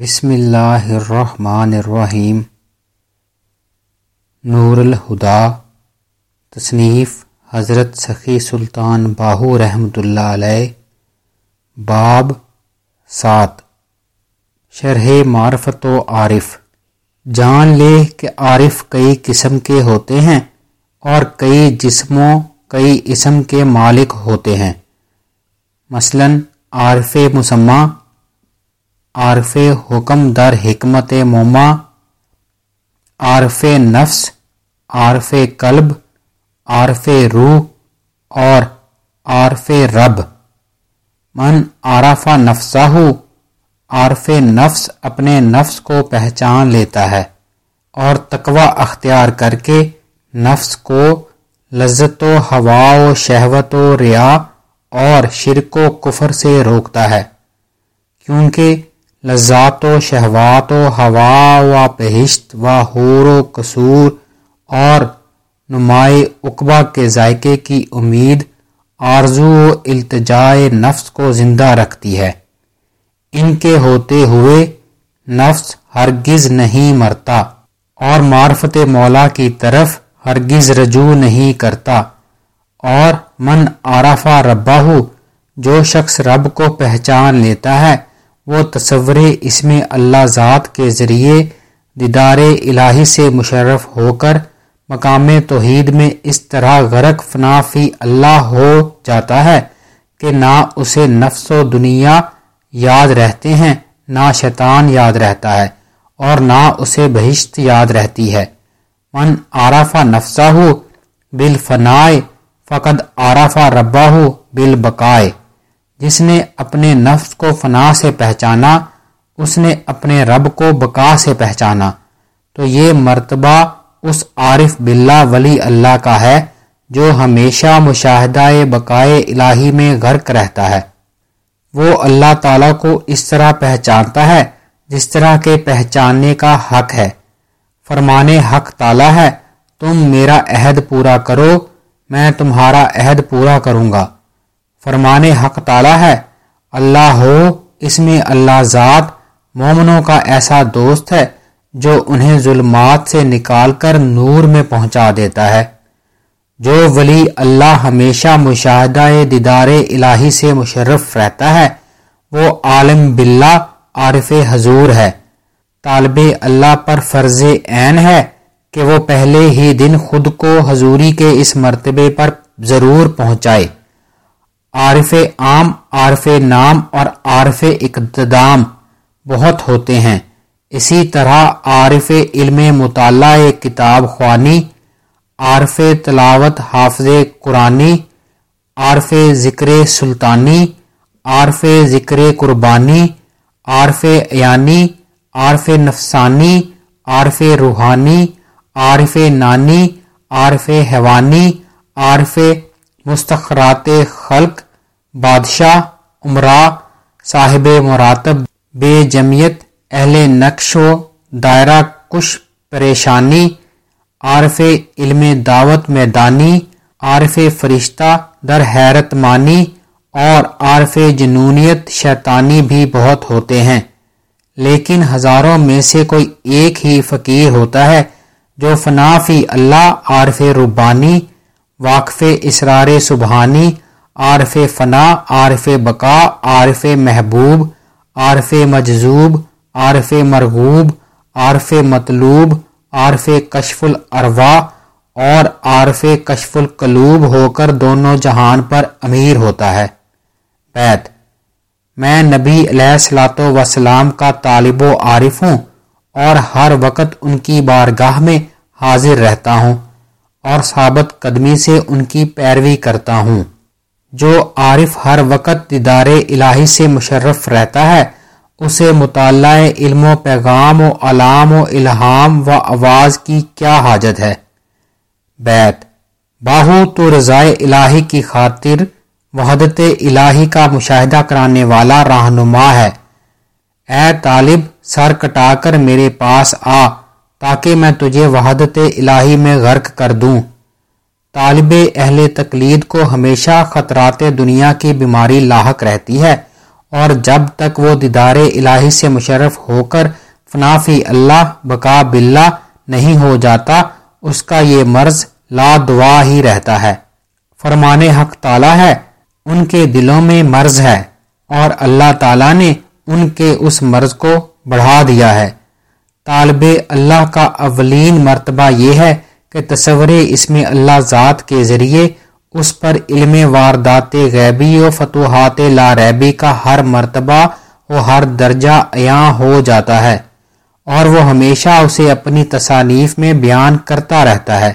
بسم اللہ الرحمن الرحیم۔ نور الہدا۔ تصنیف حضرت سخی سلطان باہو رحمۃ اللہ علیہ۔ باب سات۔ شرح معرفت و عارف۔ جان لے کہ عارف کئی قسم کے ہوتے ہیں اور کئی جسموں کئی اسم کے مالک ہوتے ہیں۔ مثلا عارف مسمہ عارف حکم در حکمت موما، عارف نفس، عارف قلب، عارف روح اور عارف رب۔ من عارفہ نفسہ، عارف نفس اپنے نفس کو پہچان لیتا ہے اور تقوی اختیار کر کے نفس کو لذت و ہوا و شہوت و ریا اور شرک و کفر سے روکتا ہے۔ کیونکہ لذات و شہوات و ہوا و بہشت و حور و قصور اور نمائے اقبا کے ذائقے کی امید، آرزو و التجائے نفس کو زندہ رکھتی ہے۔ ان کے ہوتے ہوئے نفس ہرگز نہیں مرتا اور معرفت مولا کی طرف ہرگز رجوع نہیں کرتا اور من عارفہ ربا جو شخص رب کو پہچان لیتا ہے وہ تصور اس میں اللہ ذات کے ذریعے دیدار الہی سے مشرف ہو کر مقام توحید میں اس طرح غرق فنافی اللہ ہو جاتا ہے کہ نہ اسے نفس و دنیا یاد رہتے ہیں، نہ شیطان یاد رہتا ہے اور نہ اسے بہشت یاد رہتی ہے۔ من آرافہ نفسہ ہو بال فنائے فقد آرافہ ربا ہو بال بقائے جس نے اپنے نفس کو فنا سے پہچانا، اس نے اپنے رب کو بقا سے پہچانا۔ تو یہ مرتبہ اس عارف باللہ ولی اللہ کا ہے، جو ہمیشہ مشاہدہ بقائے الہی میں غرق رہتا ہے۔ وہ اللہ تعالیٰ کو اس طرح پہچانتا ہے جس طرح کے پہچاننے کا حق ہے۔ فرمانے حق تعالیٰ ہے، تم میرا عہد پورا کرو، میں تمہارا عہد پورا کروں گا۔ فرمان حق تعالی ہے۔ اللہ ہو، اس میں اللہ ذات مومنوں کا ایسا دوست ہے جو انہیں ظلمات سے نکال کر نور میں پہنچا دیتا ہے۔ جو ولی اللہ ہمیشہ مشاہدہ دیدار الہی سے مشرف رہتا ہے، وہ عالم باللہ عارف حضور ہے۔ طالب اللہ پر فرض عین ہے کہ وہ پہلے ہی دن خود کو حضوری کے اس مرتبے پر ضرور پہنچائے۔ عارف عام، عارف نام اور عارف اقتدام بہت ہوتے ہیں۔ اسی طرح عارف علم مطالعہ کتاب خوانی، عارف تلاوت حافظ قرآنی، عارف ذکر سلطانی، عارف ذکر قربانی، عارف عیانی، عارف نفسانی، عارف روحانی، عارف نانی، عارف حیوانی، عارف مستخرات خلق، بادشاہ عمرہ صاحب مراتب، بے جمیت اہل نقش و دائرہ، کش پریشانی، عارف علم دعوت میدانی، عارف فرشتہ در حیرت مانی، اور عارف جنونیت شیطانی بھی بہت ہوتے ہیں۔ لیکن ہزاروں میں سے کوئی ایک ہی فقیر ہوتا ہے جو فنافی اللہ عارف ربانی واقف اسرار سبحانی، عارف فنا، عارف بقا، عارف محبوب، عارف مجذوب، عارف مرغوب، عارف مطلوب، عارف کشف الاروا اور عارف کشف القلوب ہو کر دونوں جہان پر امیر ہوتا ہے۔ بیت میں نبی علیہ السلاۃ وسلام کا طالب و عارف ہوں اور ہر وقت ان کی بارگاہ میں حاضر رہتا ہوں۔ اور ثابت قدمی سے ان کی پیروی کرتا ہوں۔ جو عارف ہر وقت دیدار الہی سے مشرف رہتا ہے، اسے مطالعہ علم و پیغام و علام و الہام و آواز کی کیا حاجت ہے؟ بیت۔ باہو تو رضائے الہی کی خاطر وحدت الہی کا مشاہدہ کرانے والا رہنما ہے۔ اے طالب، سر کٹا کر میرے پاس آ۔ تاکہ میں تجھے وحدت الہی میں غرق کر دوں۔ طالب اہل تقلید کو ہمیشہ خطرات دنیا کی بیماری لاحق رہتی ہے، اور جب تک وہ دیدار الہی سے مشرف ہو کر فنافی اللہ، بقا باللہ نہیں ہو جاتا، اس کا یہ مرض لا دعا ہی رہتا ہے۔ فرمان حق تعالی ہے، ان کے دلوں میں مرض ہے، اور اللہ تعالی نے ان کے اس مرض کو بڑھا دیا ہے۔ طالب اللہ کا اولین مرتبہ یہ ہے کہ تصور اس میں اللہ ذات کے ذریعے اس پر علم واردات غیبی و فتوحات لا ریبی کا ہر مرتبہ و ہر درجہ عیاں ہو جاتا ہے اور وہ ہمیشہ اسے اپنی تصانیف میں بیان کرتا رہتا ہے۔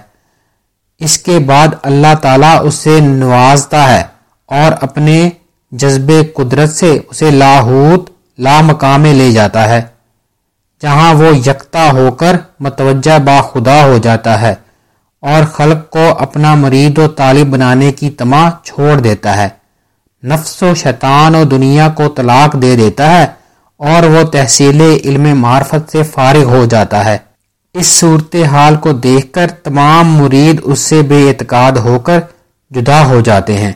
اس کے بعد اللہ تعالیٰ اسے نوازتا ہے اور اپنے جذب قدرت سے اسے لاہوت لا مقامے لے جاتا ہے۔ جہاں وہ یکتا ہو کر متوجہ با خدا ہو جاتا ہے اور خلق کو اپنا مرید و طالب بنانے کی تما چھوڑ دیتا ہے۔ نفس و شیطان و دنیا کو طلاق دے دیتا ہے اور وہ تحصیل علم معرفت سے فارغ ہو جاتا ہے۔ اس صورت حال کو دیکھ کر تمام مرید اس سے بے اعتقاد ہو کر جدا ہو جاتے ہیں۔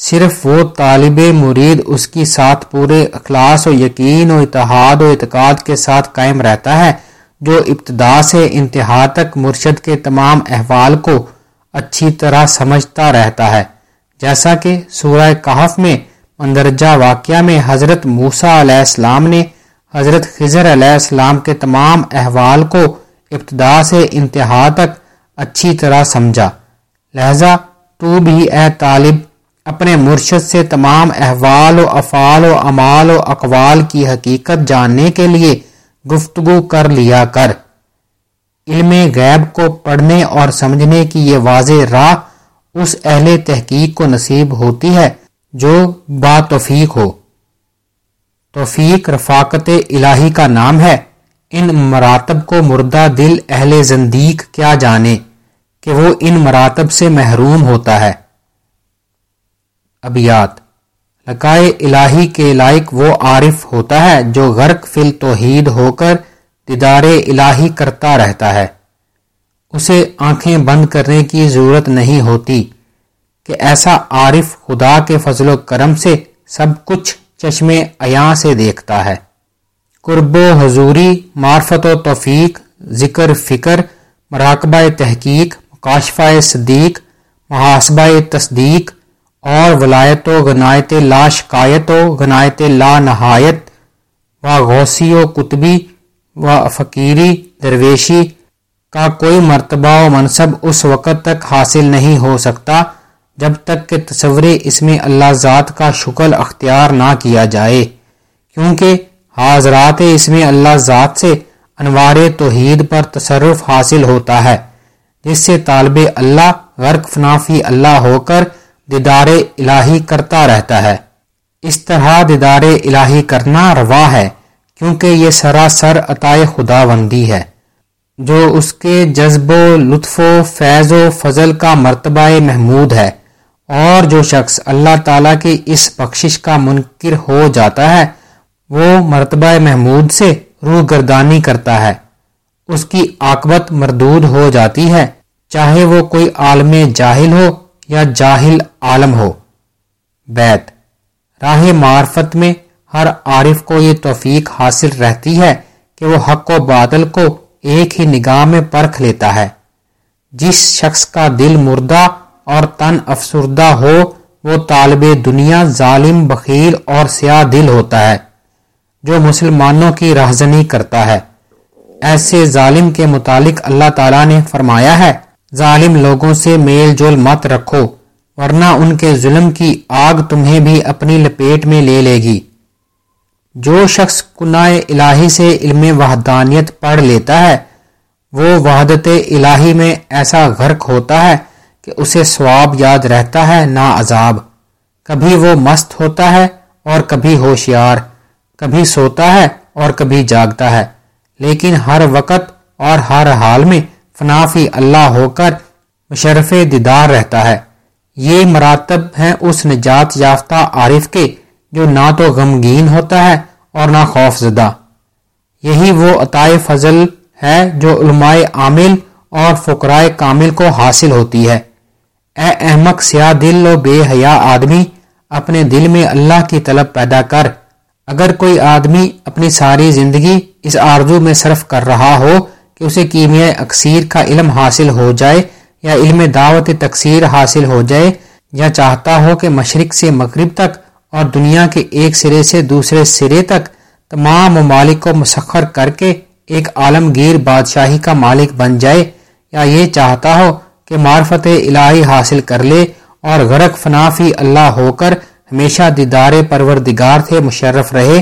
صرف وہ طالب مرید اس کی ساتھ پورے اخلاص و یقین و اتحاد و اعتقاد کے ساتھ قائم رہتا ہے، جو ابتدا سے انتہا تک مرشد کے تمام احوال کو اچھی طرح سمجھتا رہتا ہے۔ جیسا کہ سورہ کہف میں مندرجہ واقعہ میں حضرت موسا علیہ السلام نے حضرت خضر علیہ السلام کے تمام احوال کو ابتدا سے انتہا تک اچھی طرح سمجھا۔ لہذا تو بھی اے طالب اپنے مرشد سے تمام احوال و افعال و امال و اقوال کی حقیقت جاننے کے لیے گفتگو کر لیا کر۔ علم غیب کو پڑھنے اور سمجھنے کی یہ واضح راہ اس اہل تحقیق کو نصیب ہوتی ہے جو با توفیق ہو۔ توفیق رفاقت الہی کا نام ہے۔ ان مراتب کو مردہ دل اہل زندیق کیا جانے کہ وہ ان مراتب سے محروم ہوتا ہے۔ ابیات۔ لقائے الہی کے لائق وہ عارف ہوتا ہے جو غرق فل توحید ہو کر دیدار الہی کرتا رہتا ہے۔ اسے آنکھیں بند کرنے کی ضرورت نہیں ہوتی کہ ایسا عارف خدا کے فضل و کرم سے سب کچھ چشمے عیاں سے دیکھتا ہے۔ قرب و حضوری، معرفت و توفیق، ذکر فکر، مراقبہ تحقیق کاشفہ صدیق، محاسبہ تصدیق اور ولایت و غنایت لا شکایت و غنایت لا نہایت، و غوثی و قطبی، و فقیری، درویشی کا کوئی مرتبہ و منصب اس وقت تک حاصل نہیں ہو سکتا جب تک کہ تصور اس میں اللہ ذات کا شکل اختیار نہ کیا جائے، کیونکہ حاضرات اس میں اللہ ذات سے انوار توحید پر تصرف حاصل ہوتا ہے، جس سے طالب اللہ غرق فنافی اللہ ہو کر دیدار الہی کرتا رہتا ہے۔ اس طرح دیدار الہی کرنا روا ہے، کیونکہ یہ سراسر عطائے خدا بندی ہے۔ جو اس کے جذب و لطف و فیض و فضل کا مرتبہ محمود ہے، اور جو شخص اللہ تعالیٰ کی اس بخشش کا منکر ہو جاتا ہے، وہ مرتبہ محمود سے روح گردانی کرتا ہے۔ اس کی آکبت مردود ہو جاتی ہے، چاہے وہ کوئی عالم جاہل ہو یا جاہل عالم ہو۔ بیت۔ راہ معرفت میں ہر عارف کو یہ توفیق حاصل رہتی ہے کہ وہ حق و بادل کو ایک ہی نگاہ میں پرکھ لیتا ہے۔ جس شخص کا دل مردہ اور تن افسردہ ہو، وہ طالب دنیا ظالم، بخیل اور سیاہ دل ہوتا ہے، جو مسلمانوں کی رہزنی کرتا ہے۔ ایسے ظالم کے متعلق اللہ تعالیٰ نے فرمایا ہے ظالم لوگوں سے میل جول مت رکھو، ورنہ ان کے ظلم کی آگ تمہیں بھی اپنی لپیٹ میں لے لے گی۔ جو شخص کنائے الہی سے علم وحدانیت پڑھ لیتا ہے، وہ وحدت الہی میں ایسا غرق ہوتا ہے کہ اسے سواب یاد رہتا ہے نہ عذاب۔ کبھی وہ مست ہوتا ہے اور کبھی ہوشیار، کبھی سوتا ہے اور کبھی جاگتا ہے، لیکن ہر وقت اور ہر حال میں فنافی اللہ ہو کر مشرف دیدار رہتا ہے۔ یہ مراتب ہیں اس نجات یافتہ عارف کے جو نہ تو غمگین ہوتا ہے اور نہ خوف زدہ۔ یہی وہ عطائے فضل ہے جو علماء عامل اور فقرائے کامل کو حاصل ہوتی ہے۔ اے احمق سیاہ دل و بے حیا آدمی، اپنے دل میں اللہ کی طلب پیدا کر۔ اگر کوئی آدمی اپنی ساری زندگی اس آرزو میں صرف کر رہا ہو کہ اسے کیمیائی اکثیر کا علم حاصل ہو جائے یا علم دعوت تکثیر حاصل ہو جائے یا چاہتا ہو کہ مشرق سے مغرب تک اور دنیا کے ایک سرے سے دوسرے سرے تک تمام ممالک کو مسخر کر کے ایک عالمگیر بادشاہی کا مالک بن جائے یا یہ چاہتا ہو کہ معرفت الہی حاصل کر لے اور غرق فنافی اللہ ہو کر ہمیشہ دیدار پروردگار سے مشرف رہے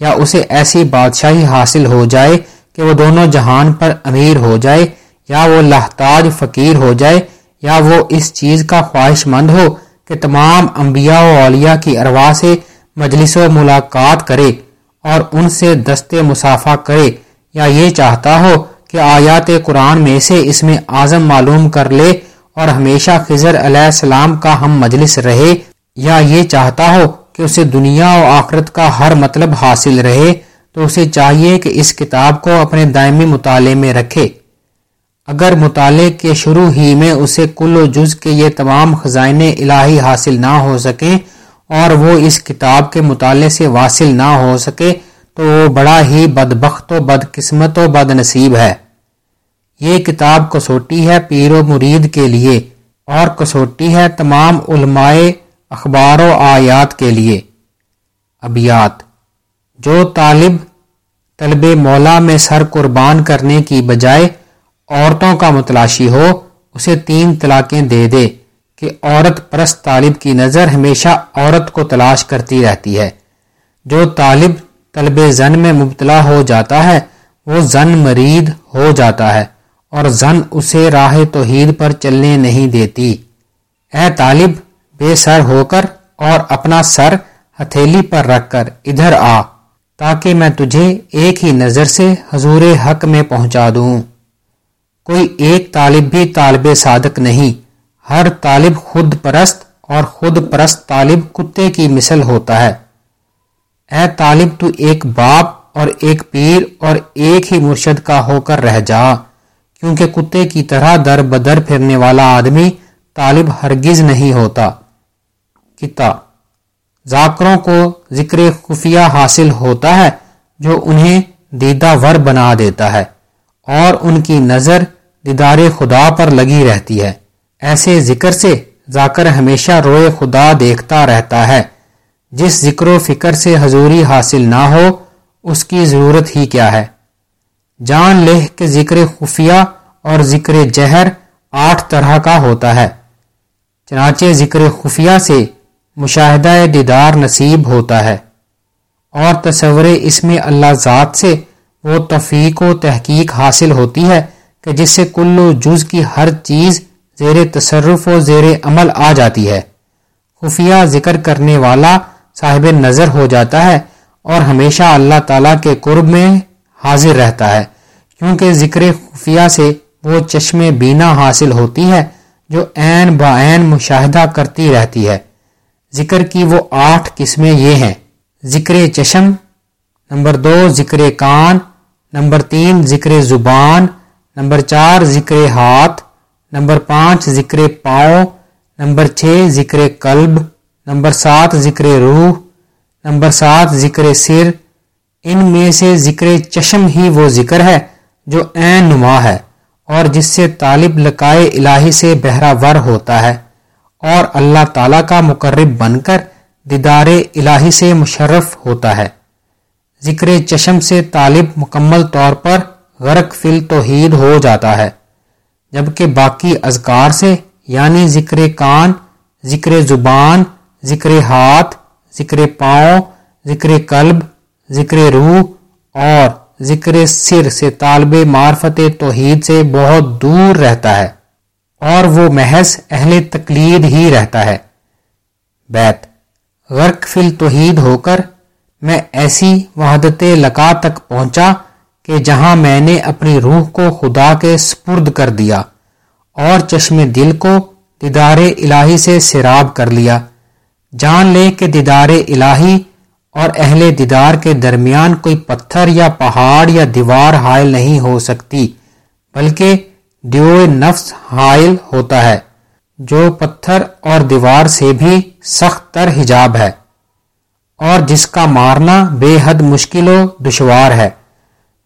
یا اسے ایسی بادشاہی حاصل ہو جائے کہ وہ دونوں جہان پر امیر ہو جائے، یا وہ لہتاج فقیر ہو جائے، یا وہ اس چیز کا خواہش مند ہو کہ تمام انبیاء و اولیاء کی ارواح سے مجلس و ملاقات کرے اور ان سے دست مسافہ کرے، یا یہ چاہتا ہو کہ آیات قرآن میں سے اس میں اعظم معلوم کر لے اور ہمیشہ خضر علیہ السلام کا ہم مجلس رہے، یا یہ چاہتا ہو کہ اسے دنیا و آخرت کا ہر مطلب حاصل رہے۔ تو اسے چاہیے کہ اس کتاب کو اپنے دائمی مطالعے میں رکھے۔ اگر مطالعے کے شروع ہی میں اسے کل و جز کے یہ تمام خزائن الہی حاصل نہ ہو سکیں اور وہ اس کتاب کے مطالعے سے واصل نہ ہو سکے، تو وہ بڑا ہی بدبخت و بد قسمت و بد نصیب ہے۔ یہ کتاب کسوٹی ہے پیر و مرید کے لیے اور کسوٹی ہے تمام علماء اخبار و آیات کے لیے۔ ابیات جو طالب، طلب مولا میں سر قربان کرنے کی بجائے عورتوں کا متلاشی ہو، اسے تین طلاقیں دے دے کہ عورت پرست طالب کی نظر ہمیشہ عورت کو تلاش کرتی رہتی ہے۔ جو طالب، طلب زن میں مبتلا ہو جاتا ہے، وہ زن مرید ہو جاتا ہے اور زن اسے راہ توحید پر چلنے نہیں دیتی۔ اے طالب، بے سر ہو کر اور اپنا سر ہتھیلی پر رکھ کر ادھر آ۔ تاکہ میں تجھے ایک ہی نظر سے حضور حق میں پہنچا دوں۔ کوئی ایک طالب بھی طالب صادق نہیں، ہر طالب خود پرست اور خود پرست طالب کتے کی مثل ہوتا ہے۔ اے طالب، تو ایک باپ اور ایک پیر اور ایک ہی مرشد کا ہو کر رہ جا، کیونکہ کتے کی طرح در بدر پھرنے والا آدمی طالب ہرگز نہیں ہوتا۔ کتا ذاکروں کو ذکر خفیہ حاصل ہوتا ہے جو انہیں دیدہ ور بنا دیتا ہے اور ان کی نظر دیدار خدا پر لگی رہتی ہے۔ ایسے ذکر سے ذاکر ہمیشہ روئے خدا دیکھتا رہتا ہے۔ جس ذکر و فکر سے حضوری حاصل نہ ہو، اس کی ضرورت ہی کیا ہے؟ جان لہ کے ذکر خفیہ اور ذکر جہر آٹھ طرح کا ہوتا ہے۔ چنانچہ ذکر خفیہ سے مشاہدہ دیدار نصیب ہوتا ہے۔ اور تصور اس میں اللہ ذات سے وہ تفیق و تحقیق حاصل ہوتی ہے کہ جس سے کل و جز کی ہر چیز زیر تصرف و زیر عمل آ جاتی ہے۔ خفیہ ذکر کرنے والا صاحب نظر ہو جاتا ہے اور ہمیشہ اللہ تعالیٰ کے قرب میں حاضر رہتا ہے۔ کیونکہ ذکر خفیہ سے وہ چشم بینا حاصل ہوتی ہے جو عین بعین مشاہدہ کرتی رہتی ہے۔ ذکر کی وہ آٹھ قسمیں یہ ہیں۔ ذکر چشم، نمبر دو ذکر کان، نمبر تین ذکر زبان، نمبر چار ذکر ہاتھ، نمبر پانچ ذکر پاؤں، نمبر چھ ذکر قلب، نمبر سات ذکر روح، نمبر سات ذکر سر۔ ان میں سے ذکر چشم ہی وہ ذکر ہے جو عین نما ہے اور جس سے طالب لکائے الہی سے بہرا ور ہوتا ہے۔ اور اللہ تعالی کا مقرب بن کر دیدار الہی سے مشرف ہوتا ہے۔ ذکر چشم سے طالب مکمل طور پر غرق فل توحید ہو جاتا ہے، جبکہ باقی اذکار سے یعنی ذکر کان، ذکر زبان، ذکر ہاتھ، ذکر پاؤں، ذکر قلب، ذکر روح اور ذکر سر سے طالب معرفت توحید سے بہت دور رہتا ہے۔ اور وہ محض اہل تقلید ہی رہتا ہے۔ بیت، غرق فل توحید ہو کر میں ایسی وحدت لقا تک پہنچا کہ جہاں میں نے اپنی روح کو خدا کے سپرد کر دیا اور چشم دل کو دیدار الہی سے سراب کر لیا۔ جان لے کہ دیدار الہی اور اہل دیدار کے درمیان کوئی پتھر یا پہاڑ یا دیوار حائل نہیں ہو سکتی، بلکہ دیو نفس حائل ہوتا ہے، جو پتھر اور دیوار سے بھی سخت تر حجاب ہے، اور جس کا مارنا بے حد مشکل و دشوار ہے۔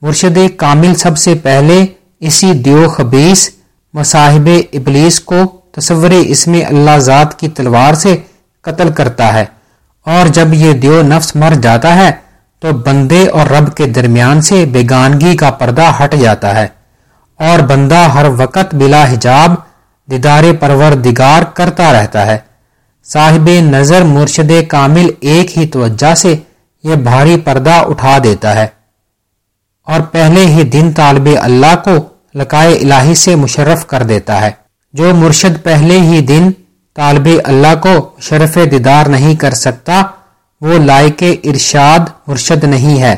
مرشد کامل سب سے پہلے اسی دیو خبیس مصاحب ابلیس کو تصور اس میں اللہ ذات کی تلوار سے قتل کرتا ہے، اور جب یہ دیو نفس مر جاتا ہے تو بندے اور رب کے درمیان سے بیگانگی کا پردہ ہٹ جاتا ہے۔ اور بندہ ہر وقت بلا حجاب دیدار پرور دگار کرتا رہتا ہے۔ صاحب نظر مرشد کامل ایک ہی توجہ سے یہ بھاری پردہ اٹھا دیتا ہے۔ اور پہلے ہی دن طالب اللہ کو لکائے الہی سے مشرف کر دیتا ہے۔ جو مرشد پہلے ہی دن طالب اللہ کو شرف دیدار نہیں کر سکتا، وہ لائق ارشاد مرشد نہیں ہے۔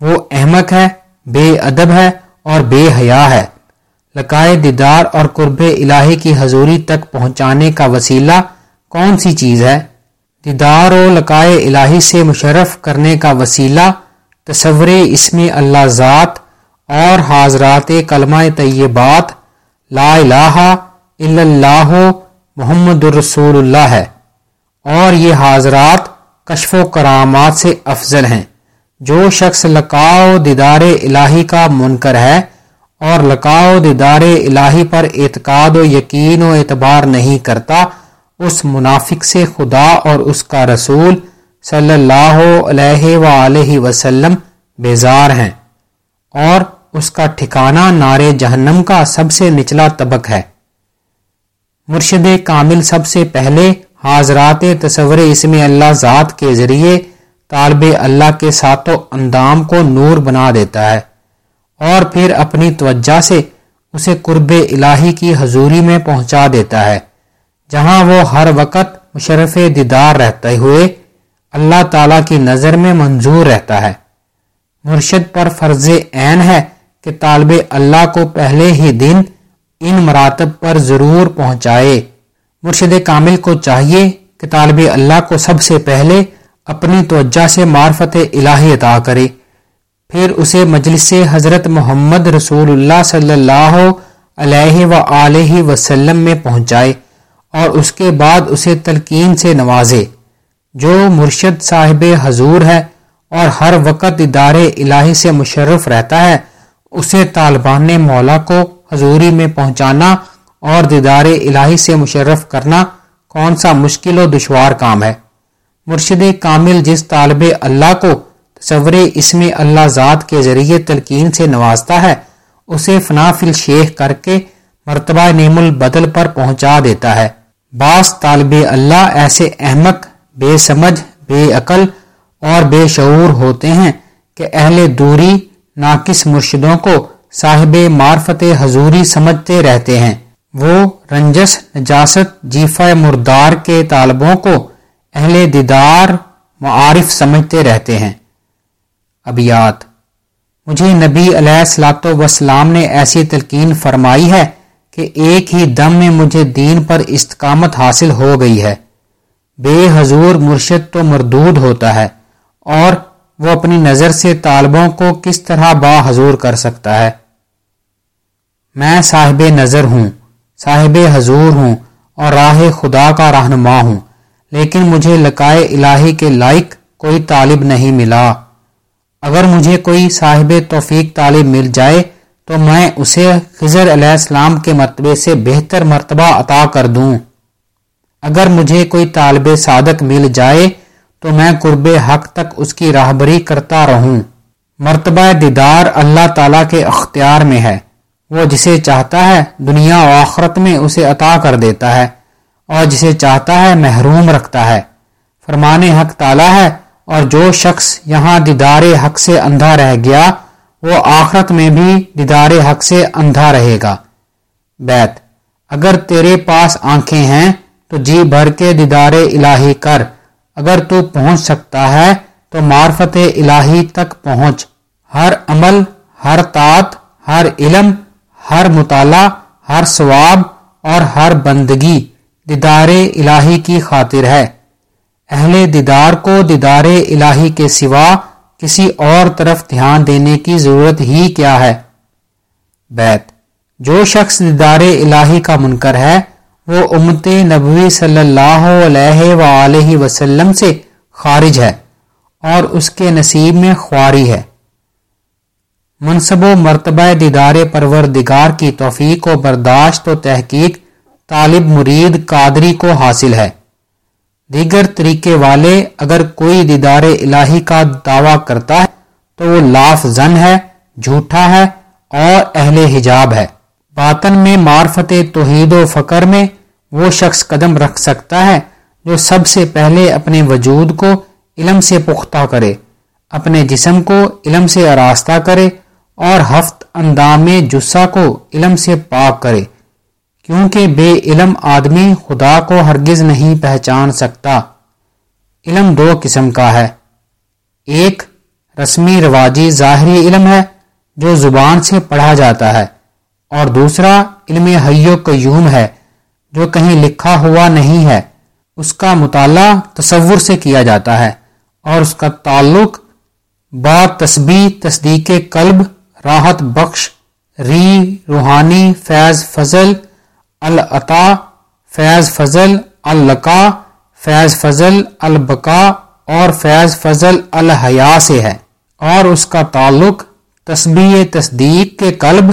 وہ احمق ہے، بے ادب ہے اور بے حیا ہے۔ لکائے دیدار اور قرب الہی کی حضوری تک پہنچانے کا وسیلہ کون سی چیز ہے؟ دیدار و لکائے الہی سے مشرف کرنے کا وسیلہ تصور اسم اللہ ذات اور حاضرات کلمہ طیبات لا الہ الا اللہ محمد الرسول اللہ ہے۔ اور یہ حاضرات کشف و کرامات سے افضل ہیں۔ جو شخص لکاؤ دیدار الہی کا منکر ہے اور لکاؤ دیدار الہی پر اعتقاد و یقین و اعتبار نہیں کرتا، اس منافق سے خدا اور اس کا رسول صلی اللہ علیہ وآلہ وسلم بیزار ہیں اور اس کا ٹھکانہ نار جہنم کا سب سے نچلا طبق ہے۔ مرشد کامل سب سے پہلے حاضرات تصور اسم اللہ ذات کے ذریعے طالب اللہ کے ساتوں اندام کو نور بنا دیتا ہے اور پھر اپنی توجہ سے اسے قرب الہی کی حضوری میں پہنچا دیتا ہے، جہاں وہ ہر وقت مشرف دیدار رہتے ہوئے اللہ تعالی کی نظر میں منظور رہتا ہے۔ مرشد پر فرض عین ہے کہ طالب اللہ کو پہلے ہی دن ان مراتب پر ضرور پہنچائے۔ مرشد کامل کو چاہیے کہ طالب اللہ کو سب سے پہلے اپنی توجہ سے معرفت الہی عطا کرے۔ پھر اسے مجلس حضرت محمد رسول اللہ صلی اللہ علیہ و وسلم میں پہنچائے اور اس کے بعد اسے تلقین سے نوازے۔ جو مرشد صاحب حضور ہے اور ہر وقت ادارے الہی سے مشرف رہتا ہے، اسے طالبان مولا کو حضوری میں پہنچانا اور دیدار الہی سے مشرف کرنا کون سا مشکل و دشوار کام ہے۔ مرشد کامل جس طالب اللہ کو تصور اسم اللہ ذات کے ذریعے تلقین سے نوازتا ہے، اسے فنافل شیخ کر کے مرتبہ نیم البدل پر پہنچا دیتا ہے۔ بعض طالب اللہ ایسے احمق، بے سمجھ، بے عقل اور بے شعور ہوتے ہیں کہ اہل دوری، ناقص مرشدوں کو صاحب معرفت حضوری سمجھتے رہتے ہیں۔ وہ رنجس، نجاست، جیفہ مردار کے طالبوں کو اہل دیدار معارف سمجھتے رہتے ہیں۔ ابیات مجھے نبی علیہ السلاط وسلام نے ایسی تلقین فرمائی ہے کہ ایک ہی دم میں مجھے دین پر استقامت حاصل ہو گئی ہے۔ بے حضور مرشد تو مردود ہوتا ہے اور وہ اپنی نظر سے طالبوں کو کس طرح با حضور کر سکتا ہے۔ میں صاحب نظر ہوں، صاحب حضور ہوں اور راہ خدا کا رہنما ہوں۔ لیکن مجھے لکائے الہی کے لائق کوئی طالب نہیں ملا۔ اگر مجھے کوئی صاحب توفیق طالب مل جائے تو میں اسے خضر علیہ السلام کے مرتبے سے بہتر مرتبہ عطا کر دوں۔ اگر مجھے کوئی طالب صادق مل جائے تو میں قرب حق تک اس کی راہبری کرتا رہوں۔ مرتبہ دیدار اللہ تعالی کے اختیار میں ہے۔ وہ جسے چاہتا ہے دنیا و آخرت میں اسے عطا کر دیتا ہے۔ اور جسے چاہتا ہے محروم رکھتا ہے۔ فرمان حق تعالی ہے اور جو شخص یہاں دیدار حق سے اندھا رہ گیا، وہ آخرت میں بھی دیدار حق سے اندھا رہے گا۔ بیت، اگر تیرے پاس آنکھیں ہیں تو جی بھر کے دیدار الہی کر۔ اگر تو پہنچ سکتا ہے تو معرفت الہی تک پہنچ۔ ہر عمل، ہر طاط ہر علم، ہر مطالعہ، ہر ثواب اور ہر بندگی۔ دیدار الہی کی خاطر ہے۔ اہل دیدار کو دیدار الہی کے سوا کسی اور طرف دھیان دینے کی ضرورت ہی کیا ہے؟ بیت، جو شخص دیدار الہی کا منکر ہے، وہ امت نبوی صلی اللہ علیہ وآلہ وسلم سے خارج ہے اور اس کے نصیب میں خواری ہے۔ منصب و مرتبہ دیدار پروردگار کی توفیق و برداشت و تحقیق طالب مرید قادری کو حاصل ہے۔ دیگر طریقے والے اگر کوئی دیدار الہی کا دعویٰ کرتا ہے تو وہ لاف زن ہے، جھوٹا ہے اور اہل حجاب ہے۔ باطن میں معرفت توحید و فقر میں وہ شخص قدم رکھ سکتا ہے جو سب سے پہلے اپنے وجود کو علم سے پختہ کرے، اپنے جسم کو علم سے آراستہ کرے اور ہفت اندام جسہ کو علم سے پاک کرے۔ کیونکہ بے علم آدمی خدا کو ہرگز نہیں پہچان سکتا۔ علم دو قسم کا ہے۔ ایک رسمی رواجی ظاہری علم ہے جو زبان سے پڑھا جاتا ہے، اور دوسرا علم حیو قیوم ہے جو کہیں لکھا ہوا نہیں ہے۔ اس کا مطالعہ تصور سے کیا جاتا ہے، اور اس کا تعلق با تسبیح تصدیق قلب، راحت بخش، ری، روحانی، فیض، فضل العطا فیض فضل القا فیض فضل، البقا، اور فیض فضل، الحیا سے ہے۔ اور اس کا تعلق تسبیح تصدیق کے قلب،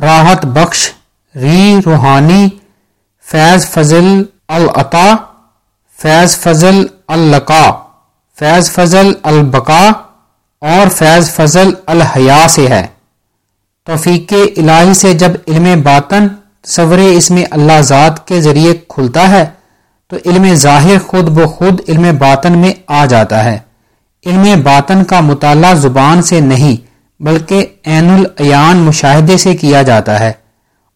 راحت بخش، ری روحانی فیض فضل، العطا فیض فضل القا فیض فضل، البقا، اور فیض فضل، الحیا سے ہے۔ توفیق الہی سے جب علم باطن تصور اس میں اللہ ذات کے ذریعے کھلتا ہے، تو علم ظاہر خود بخود علم باطن میں آ جاتا ہے۔ علم باطن کا مطالعہ زبان سے نہیں، بلکہ عین العیان مشاہدے سے کیا جاتا ہے۔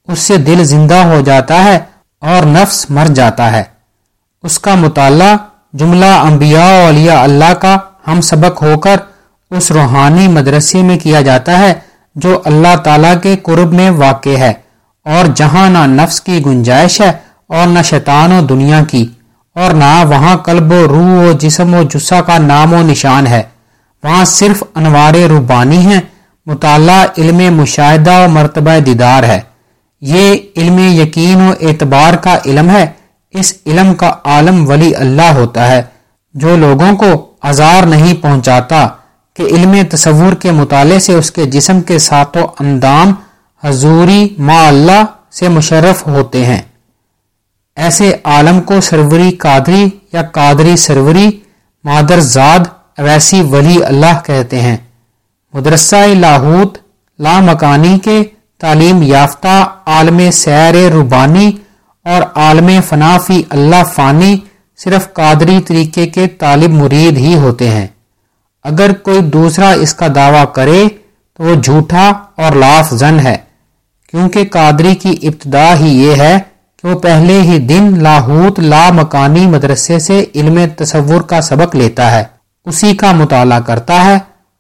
اس سے دل زندہ ہو جاتا ہے اور نفس مر جاتا ہے۔ اس کا مطالعہ جملہ انبیاء و اولیاء اللہ کا ہم سبق ہو کر اس روحانی مدرسے میں کیا جاتا ہے، جو اللہ تعالی کے قرب میں واقع ہے۔ اور جہاں نہ نفس کی گنجائش ہے اور نہ شیطان و دنیا کی، اور نہ وہاں قلب و روح و جسم و جسہ کا نام و نشان ہے۔ وہاں صرف انوار ربانی ہیں، مطالعہ علم مشاہدہ و مرتبہ دیدار ہے۔ یہ علم یقین و اعتبار کا علم ہے، اس علم کا عالم ولی اللہ ہوتا ہے۔ جو لوگوں کو ازار نہیں پہنچاتا کہ علم تصور کے مطالعے سے اس کے جسم کے ساتوں اندام حضوری ما اللہ سے مشرف ہوتے ہیں۔ ایسے عالم کو سروری قادری یا قادری سروری مادر زاد ویسی ولی اللہ کہتے ہیں۔ مدرسہ لاہوت لا مکانی کے تعلیم یافتہ عالم سیر ربانی اور عالم فنافی اللہ فانی صرف قادری طریقے کے طالب مرید ہی ہوتے ہیں۔ اگر کوئی دوسرا اس کا دعویٰ کرے تو وہ جھوٹا اور لاف زن ہے۔ کیونکہ قادری کی ابتدا ہی یہ ہے کہ وہ پہلے ہی دن لاہوت لا مکانی مدرسے سے علم تصور کا سبق لیتا ہے۔ اسی کا مطالعہ کرتا ہے،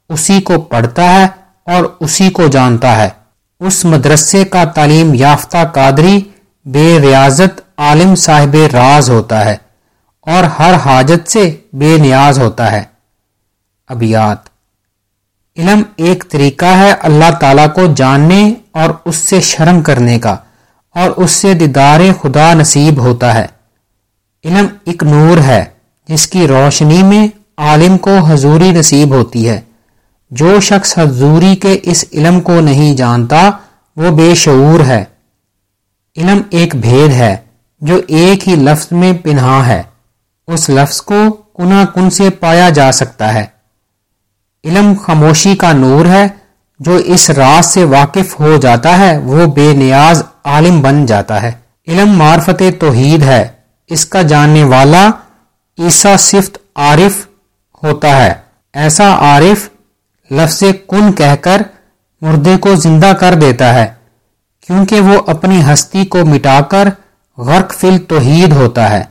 اسی کو پڑھتا ہے اور اسی کو جانتا ہے۔ اس مدرسے کا تعلیم یافتہ قادری بے ریاضت عالم صاحب راز ہوتا ہے اور ہر حاجت سے بے نیاز ہوتا ہے۔ ابیات۔ علم ایک طریقہ ہے، اللہ تعالی کو جاننے اور اس سے شرم کرنے کا اور اس سے دیدار خدا نصیب ہوتا ہے۔ علم ایک نور ہے جس کی روشنی میں عالم کو حضوری نصیب ہوتی ہے۔ جو شخص حضوری کے اس علم کو نہیں جانتا، وہ بے شعور ہے۔ علم ایک بھید ہے جو ایک ہی لفظ میں پنہا ہے۔ اس لفظ کو کنا کن سے پایا جا سکتا ہے۔ علم خاموشی کا نور ہے جو اس راز سے واقف ہو جاتا ہے، وہ بے نیاز عالم بن جاتا ہے۔ علم معرفت توحید ہے۔ اس کا جاننے والا عیسا صفت عارف ہوتا ہے۔ ایسا عارف لفظ کن کہہ کر مردے کو زندہ کر دیتا ہے؟ کیونکہ وہ اپنی ہستی کو مٹا کر غرق فل توحید ہوتا ہے۔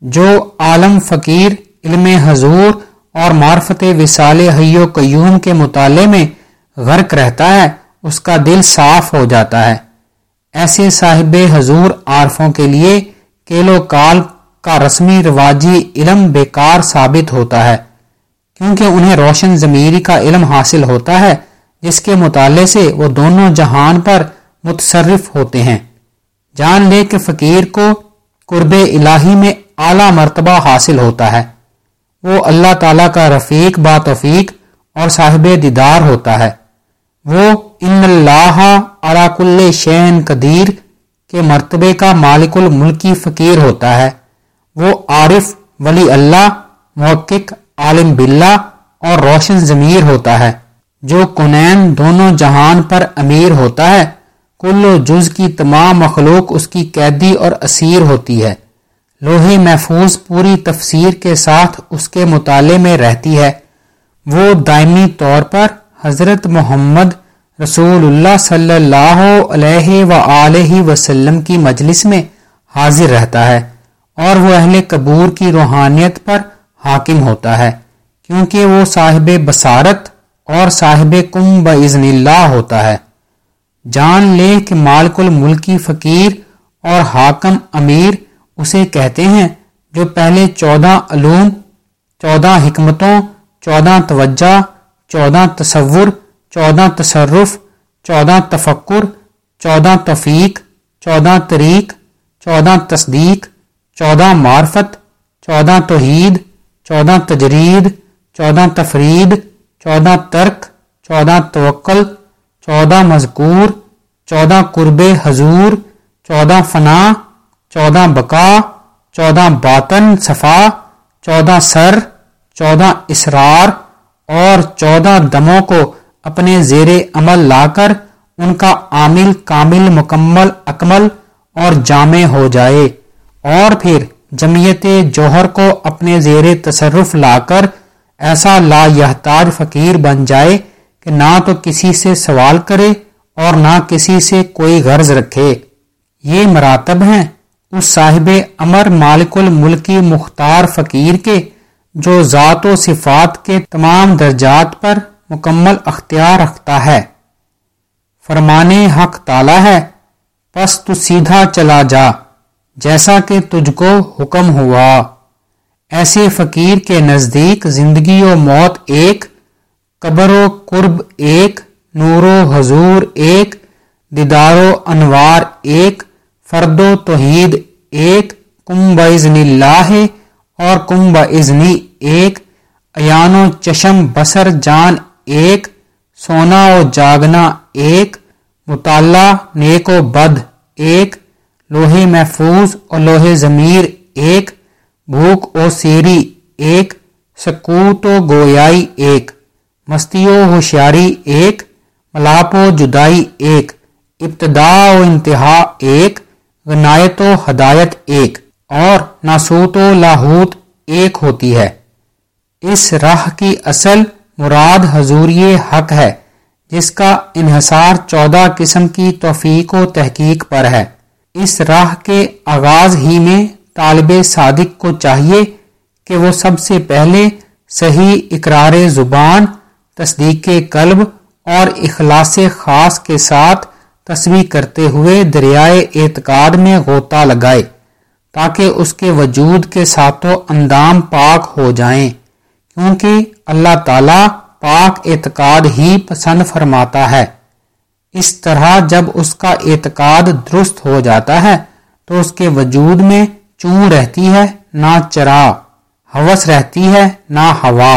جو عالم فقیر، علم حضور اور معرفت وسال حیو قیوم کے مطالعے میں غرق رہتا ہے، اس کا دل صاف ہو جاتا ہے۔ ایسے صاحب حضور عارفوں کے لیے کیلو کال کا رسمی رواجی علم بیکار ثابت ہوتا ہے۔ کیونکہ انہیں روشن ضمیری کا علم حاصل ہوتا ہے، جس کے مطالعے سے وہ دونوں جہان پر متصرف ہوتے ہیں۔ جان لے کہ فقیر کو قرب الہی میں اعلی مرتبہ حاصل ہوتا ہے۔ وہ اللہ تعالیٰ کا رفیق، با توفیق اور صاحب دیدار ہوتا ہے۔ وہ ان اللہ اراک شین قدیر کے مرتبے کا مالک الملکی فقیر ہوتا ہے۔ وہ عارف، ولی اللہ، محقق، عالم باللہ اور روشن ضمیر ہوتا ہے۔ جو کنین دونوں جہان پر امیر ہوتا ہے، کل و جز کی تمام مخلوق اس کی قیدی اور اسیر ہوتی ہے۔ لوہے محفوظ پوری تفسیر کے ساتھ اس کے مطالعے میں رہتی ہے۔ وہ دائمی طور پر حضرت محمد رسول اللہ صلی اللہ علیہ و وسلم کی مجلس میں حاضر رہتا ہے اور وہ اہل قبور کی روحانیت پر حاکم ہوتا ہے، کیونکہ وہ صاحب بصارت اور صاحب کم بزن اللہ ہوتا ہے۔ جان لے کہ مالک الملکی فقیر اور حاکم امیر اسے کہتے ہیں جو پہلے چودہ علوم، چودہ حکمتوں، چودہ توجہ چودہ تصور، چودہ تصرف، چودہ تفکر، چودہ تفیق چودہ طریق، چودہ تصدیق، چودہ معرفت، چودہ توحید، چودہ تجرید، چودہ تفرید، چودہ ترک، چودہ توکل، چودہ مذکور، چودہ قرب حضور، چودہ فنا، چودہ بقا، چودہ باطن صفا، چودہ سر، چودہ اسرار اور چودہ دموں کو اپنے زیر عمل لا کر ان کا عامل کامل مکمل اکمل اور جامع ہو جائے۔ اور پھر جمعیت جوہر کو اپنے زیر تصرف لا کر ایسا لا یحتاج فقیر بن جائے کہ نہ تو کسی سے سوال کرے اور نہ کسی سے کوئی غرض رکھے۔ یہ مراتب ہیں اس صاحب امر مالک الملکی مختار فقیر کے جو ذات و صفات کے تمام درجات پر مکمل اختیار رکھتا ہے۔ فرمانے حق تالا ہے، پس تو سیدھا چلا جا، جیسا کہ تجھ کو حکم ہوا۔ ایسے فقیر کے نزدیک زندگی و موت ایک، قبر و قرب ایک، نور و حضور ایک، دیدار و انوار ایک، فرد و توحید ایک کم بزن اللہ اور کم بزنی ایک، ایان و چشم بسر جان ایک، سونا و جاگنا ایک، مطالعہ نیک و بد ایک، لوہے محفوظ اور لوہے ضمیر ایک، بھوک او سیری ایک، سکوت و گویائی ایک، مستی و ہوشیاری ایک، ملاپ و جدائی ایک، ابتدا و انتہا ایک، غنایت و ہدایت ایک۔ اور ناسوت و لاہوت ایک ہوتی ہے۔ اس راہ کی اصل مراد حضوری حق ہے، جس کا انحصار چودہ قسم کی توفیق و تحقیق پر ہے۔ اس راہ کے آغاز ہی میں طالب صادق کو چاہیے کہ وہ سب سے پہلے صحیح اقرار زبان، تصدیق قلب اور اخلاص خاص کے ساتھ تصویر کرتے ہوئے دریائے اعتقاد میں غوطہ لگائے۔ تاکہ اس کے وجود کے ساتھوں اندام پاک ہو جائیں، کیونکہ اللہ تعالی پاک اعتقاد ہی پسند فرماتا ہے۔ اس طرح جب اس کا اعتقاد درست ہو جاتا ہے، تو اس کے وجود میں چون رہتی ہے نہ چرا، ہوس رہتی ہے نہ ہوا۔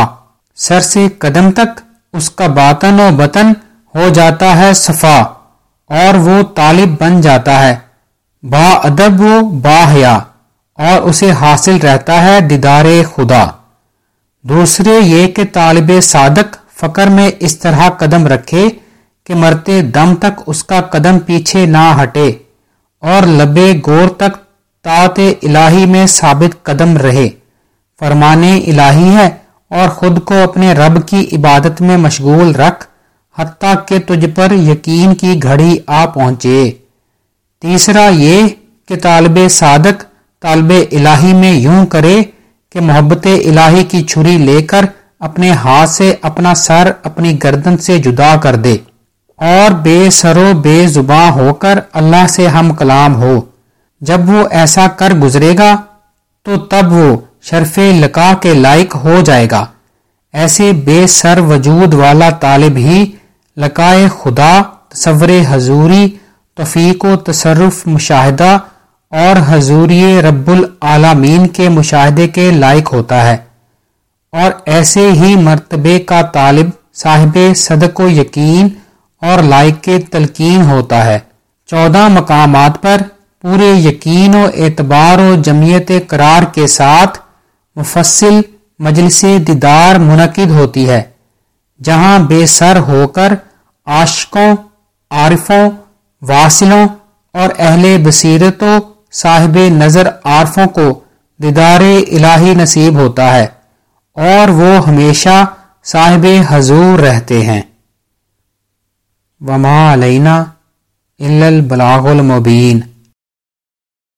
سر سے قدم تک اس کا باطن و بطن ہو جاتا ہے صفا، اور وہ طالب بن جاتا ہے۔ با ادب و با حیا، اور اسے حاصل رہتا ہے دیدار خدا۔ دوسرے یہ کہ طالب صادق فقر میں اس طرح قدم رکھے کہ مرتے دم تک اس کا قدم پیچھے نہ ہٹے، اور لبے گور تک طاط الہی میں ثابت قدم رہے۔ فرمانے الہی ہے، اور خود کو اپنے رب کی عبادت میں مشغول رکھ، حتیٰ کہ تجھ پر یقین کی گھڑی آ پہنچے۔ تیسرا یہ کہ طالب صادق طالب الہی میں یوں کرے کہ محبت الہی کی چھری لے کر اپنے ہاتھ سے اپنا سر اپنی گردن سے جدا کر دے اور بے سرو بے زباں ہو کر اللہ سے ہم کلام ہو۔ جب وہ ایسا کر گزرے گا تو تب وہ شرف لکا کے لائق ہو جائے گا۔ ایسے بے سر وجود والا طالب ہی لکائے خدا، تصور حضوری توفیق و تصرف مشاہدہ اور حضوری رب العالمین کے مشاہدے کے لائق ہوتا ہے۔ اور ایسے ہی مرتبے کا طالب صاحب صدق و یقین اور لائق کے تلقین ہوتا ہے۔ چودہ مقامات پر پورے یقین و اعتبار و جمعیت قرار کے ساتھ مفصل مجلس دیدار منعقد ہوتی ہے، جہاں بے سر ہو کر عاشقوں، عارفوں واصلوں اور اہل بصیرتوں، صاحب نظر عارفوں کو دیدار الہی نصیب ہوتا ہے، اور وہ ہمیشہ صاحب حضور رہتے ہیں۔ وما علینا البلاغ المبین